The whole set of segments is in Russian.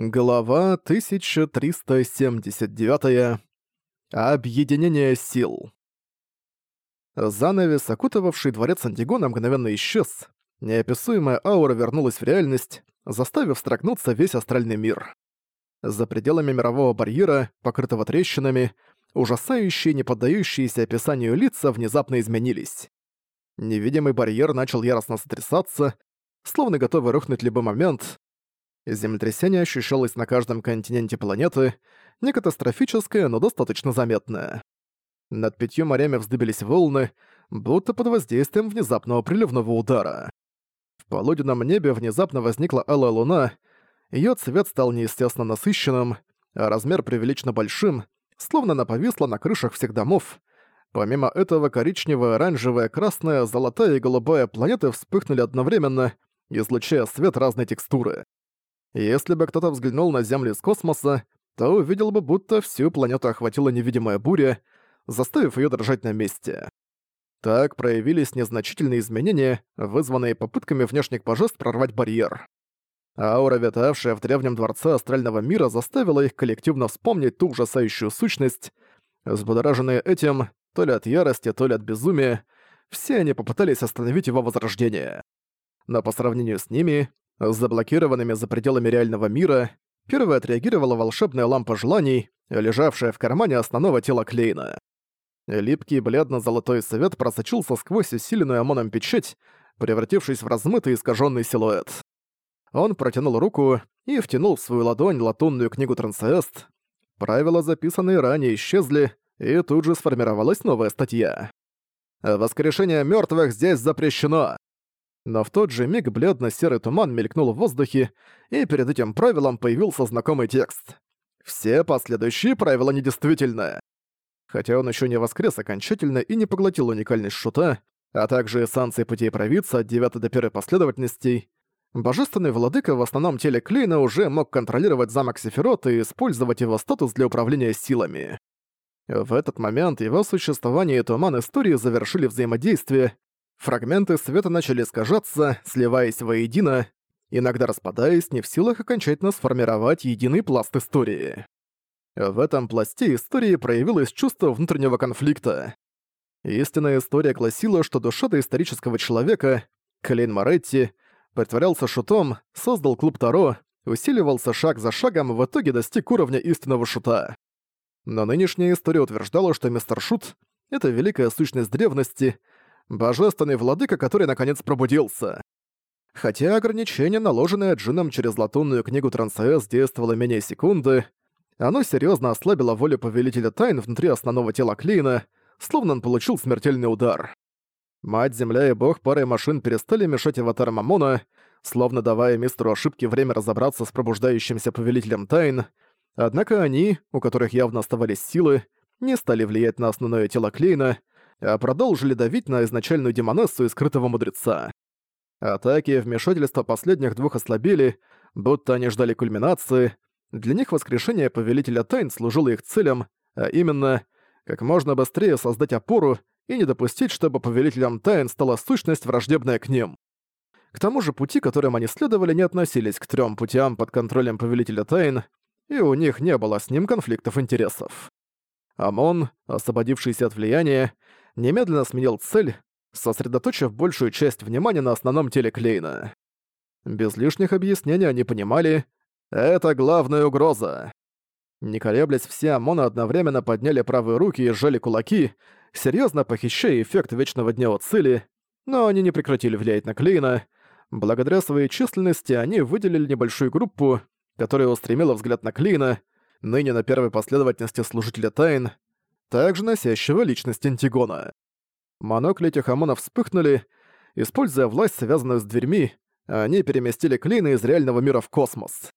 Глава 1379. Объединение сил. Занавес, окутывавший дворец Антигона, мгновенно исчез. Неописуемая аура вернулась в реальность, заставив строгнуться весь астральный мир. За пределами мирового барьера, покрытого трещинами, ужасающие, не поддающиеся описанию лица внезапно изменились. Невидимый барьер начал яростно сотрясаться, словно готовый рухнуть любой момент, Землетрясение ощущалось на каждом континенте планеты, не катастрофическое, но достаточно заметное. Над пятью морями вздыбились волны, будто под воздействием внезапного приливного удара. В полуденном небе внезапно возникла алая луна, её цвет стал неестественно насыщенным, а размер превелично большим, словно она повисла на крышах всех домов. Помимо этого коричневая, оранжевая, красная, золотая и голубая планеты вспыхнули одновременно, излучая свет разной текстуры. Если бы кто-то взглянул на Землю из космоса, то увидел бы, будто всю планету охватила невидимая буря, заставив её дрожать на месте. Так проявились незначительные изменения, вызванные попытками внешних божеств прорвать барьер. Аура, витавшая в древнем дворце астрального мира, заставила их коллективно вспомнить ту ужасающую сущность. Взбудораженные этим, то ли от ярости, то ли от безумия, все они попытались остановить его возрождение. Но по сравнению с ними, с заблокированными за пределами реального мира, первой отреагировала волшебная лампа желаний, лежавшая в кармане основного тела Клейна. Липкий бледно-золотой свет просочился сквозь усиленную ОМОНом печать, превратившись в размытый искаженный силуэт. Он протянул руку и втянул в свою ладонь латунную книгу Трансест. Правила, записанные ранее, исчезли, и тут же сформировалась новая статья. «Воскрешение мертвых здесь запрещено!» Но в тот же миг бледно-серый туман мелькнул в воздухе, и перед этим правилом появился знакомый текст. Все последующие правила недействительны. Хотя он еще не воскрес окончательно и не поглотил уникальность шута, а также эссанции путей провидца от 9 до 1 последовательностей, божественный владыка в основном теле Клейна уже мог контролировать замок Сефирот и использовать его статус для управления силами. В этот момент его существование и туман истории завершили взаимодействие, Фрагменты света начали искажаться, сливаясь воедино, иногда распадаясь, не в силах окончательно сформировать единый пласт истории. В этом пласте истории проявилось чувство внутреннего конфликта. Истинная история гласила, что душа доисторического человека, Клейн Моретти, притворялся шутом, создал клуб Таро, усиливался шаг за шагом, в итоге достиг уровня истинного шута. Но нынешняя история утверждала, что мистер Шут — это великая сущность древности, божественный владыка, который наконец пробудился. Хотя ограничение, наложенное Джином через латунную книгу Трансэс, действовало менее секунды, оно серьезно ослабило волю Повелителя Тайн внутри основного тела Клейна, словно он получил смертельный удар. Мать-Земля и Бог парой машин перестали мешать аватарам Мамона, словно давая мистеру ошибки время разобраться с пробуждающимся Повелителем Тайн, однако они, у которых явно оставались силы, не стали влиять на основное тело Клейна, продолжили давить на изначальную демонессу и скрытого мудреца. Атаки вмешательства последних двух ослабели, будто они ждали кульминации. Для них воскрешение Повелителя Тайн служило их целям, а именно, как можно быстрее создать опору и не допустить, чтобы Повелителем Тайн стала сущность, враждебная к ним. К тому же пути, которым они следовали, не относились к трем путям под контролем Повелителя Тайн, и у них не было с ним конфликтов интересов. Амон, освободившийся от влияния, немедленно сменил цель, сосредоточив большую часть внимания на основном теле Клейна. Без лишних объяснений они понимали, это главная угроза. Не колеблясь, все ОМОНы одновременно подняли правые руки и сжали кулаки, серьезно похищая эффект Вечного Дня от цели, но они не прекратили влиять на Клейна. Благодаря своей численности они выделили небольшую группу, которая устремила взгляд на Клейна, ныне на первой последовательности Служителя Тайн, также носящего личность Антигона. Монокли этих ОМОНов вспыхнули, используя власть, связанную с дверьми, они переместили Клейна из реального мира в космос.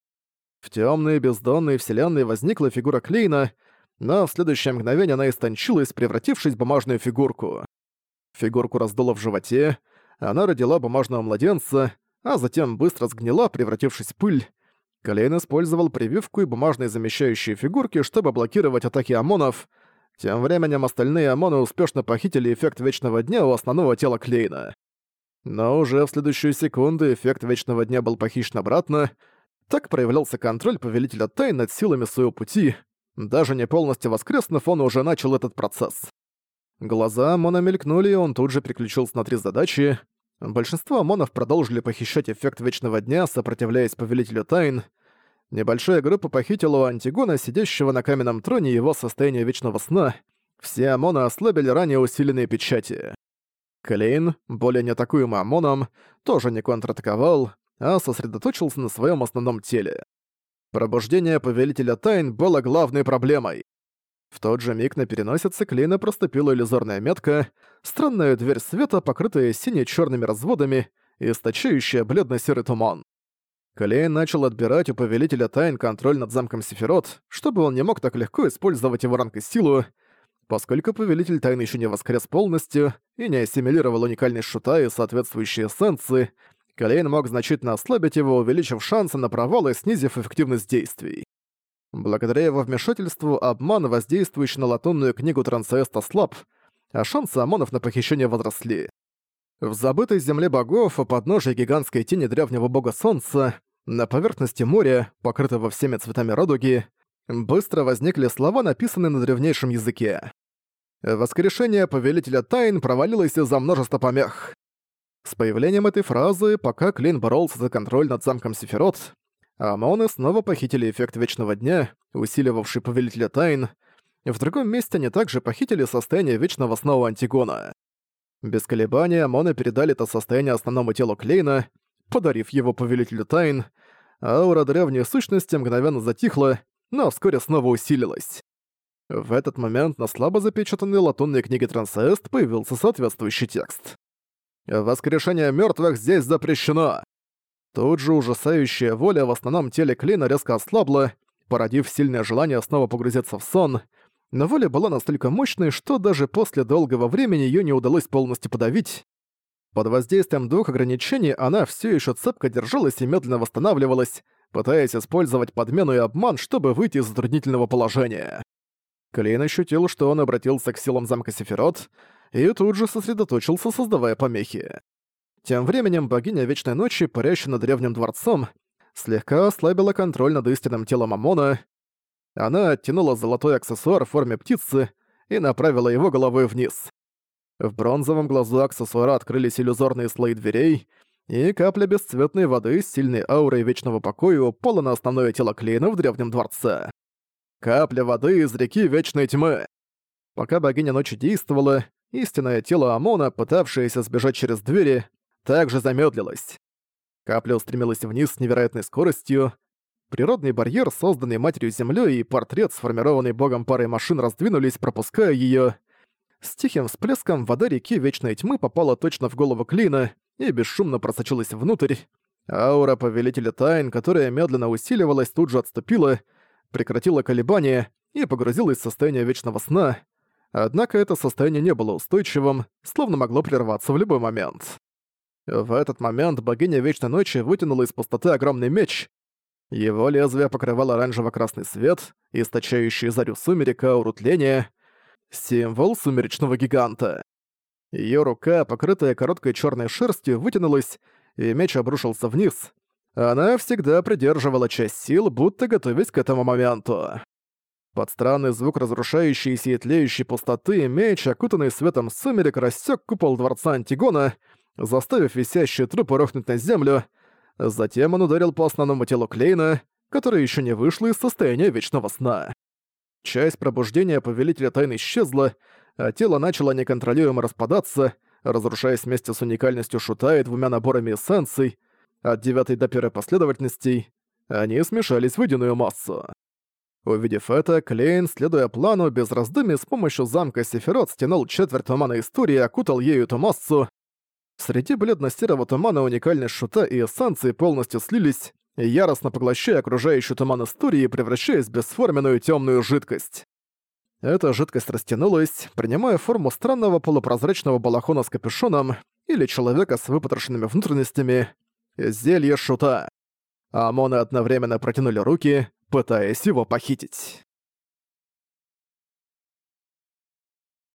В темные бездонные вселенной возникла фигура Клейна, но в следующее мгновение она истончилась, превратившись в бумажную фигурку. Фигурку раздуло в животе, она родила бумажного младенца, а затем быстро сгнила, превратившись в пыль. Клейн использовал прививку и бумажные замещающие фигурки, чтобы блокировать атаки ОМОНов — тем временем остальные ОМОНы успешно похитили эффект Вечного Дня у основного тела Клейна. Но уже в следующую секунду эффект Вечного Дня был похищен обратно, Так проявлялся контроль Повелителя Тайн над силами своего пути. Даже не полностью воскреснув, он уже начал этот процесс. Глаза Мона мелькнули, и он тут же переключился на три задачи. Большинство ОМОНов продолжили похищать эффект Вечного Дня, сопротивляясь Повелителю Тайн. Небольшая группа похитила у Антигона, сидящего на каменном троне, его состояние Вечного Сна. Все ОМОНы ослабили ранее усиленные печати. Клейн, более неатакуемый ОМОНом, тоже не контратаковал, а сосредоточился на своем основном теле. Пробуждение Повелителя Тайн было главной проблемой. В тот же миг на переносице Клейна проступила иллюзорная метка, странная дверь света, покрытая сине черными разводами, источающая бледно-серый туман. Клейн начал отбирать у Повелителя Тайн контроль над замком Сефирот, чтобы он не мог так легко использовать его ранг и силу, поскольку Повелитель Тайн еще не воскрес полностью и не ассимилировал уникальность шута и соответствующие эссенции, Калейн мог значительно ослабить его, увеличив шансы на провал и снизив эффективность действий. Благодаря его вмешательству обман, воздействующий на латунную книгу Трансеста, слаб, а шансы ОМОНов на похищение возросли. В забытой земле богов, у подножия гигантской тени древнего бога Солнца, на поверхности моря, покрытого всеми цветами радуги, быстро возникли слова, написанные на древнейшем языке. Воскрешение Повелителя Тайн провалилось из-за множества помех. С появлением этой фразы, пока Клин боролся за контроль над замком Сефирот, Амоны снова похитили эффект Вечного Дня, усиливавший Повелителя Тайн. В другом месте они также похитили состояние Вечного у Антигона. Без колебания Амоны передали это состояние основному телу Клейна, подарив его Повелителю Тайн. Аура древней сущности мгновенно затихла, но вскоре снова усилилась. В этот момент на слабо запечатанной латунной книге Трансест появился соответствующий текст. «Воскрешение мертвых здесь запрещено!» Тут же ужасающая воля в основном теле Клина резко ослабла, породив сильное желание снова погрузиться в сон, но воля была настолько мощной, что даже после долгого времени ее не удалось полностью подавить. Под воздействием двух ограничений она все еще цепко держалась и медленно восстанавливалась, пытаясь использовать подмену и обман, чтобы выйти из затруднительного положения. Клейн ощутил, что он обратился к силам замка Сефирот, и тут же сосредоточился, создавая помехи. Тем временем богиня Вечной Ночи, парящая над древним дворцом, слегка ослабила контроль над истинным телом Амона. Она оттянула золотой аксессуар в форме птицы и направила его головой вниз. В бронзовом глазу аксессуара открылись иллюзорные слои дверей, и капля бесцветной воды с сильной аурой вечного покоя упала на основное тело Клейна в древнем дворце. Капля воды из реки Вечной Тьмы. Пока богиня ночи действовала, истинное тело Амона, пытавшееся сбежать через двери, также замедлилась. Капля устремилась вниз с невероятной скоростью. Природный барьер, созданный Матерью Землей, и портрет, сформированный богом парой машин, раздвинулись, пропуская ее. С тихим всплеском вода реки Вечной Тьмы попала точно в голову Клина и бесшумно просочилась внутрь. Аура Повелителя Тайн, которая медленно усиливалась, тут же отступила, прекратила колебания и погрузилась в состояние Вечного Сна. Однако это состояние не было устойчивым, словно могло прерваться в любой момент. В этот момент богиня Вечной Ночи вытянула из пустоты огромный меч. Его лезвие покрывало оранжево-красный свет, источающий зарю сумерек ауру тления, символ сумеречного гиганта. Её рука, покрытая короткой чёрной шерстью, вытянулась, и меч обрушился вниз. Она всегда придерживала часть сил, будто готовясь к этому моменту. Под странный звук разрушающейся и тлеющей пустоты меч, окутанный светом сумерек, рассек купол дворца Антигона — заставив висящие трупы рухнуть на землю. Затем он ударил по основному телу Клейна, которое еще не вышло из состояния вечного сна. Часть пробуждения Повелителя Тайн исчезла, а тело начало неконтролируемо распадаться, разрушаясь вместе с уникальностью шута и двумя наборами эссенций, от девятой до первой последовательностей, они смешались в водяную массу. Увидев это, Клейн, следуя плану, без раздумий с помощью замка Сефирот стянул четверть тумана истории и окутал ею эту массу, Среди бледно-серого тумана уникальность шута и эссенции полностью слились, яростно поглощая окружающий туман истории, превращаясь в бесформенную темную жидкость. Эта жидкость растянулась, принимая форму странного полупрозрачного балахона с капюшоном или человека с выпотрошенными внутренностями. Зелье шута. Амоны одновременно протянули руки, пытаясь его похитить.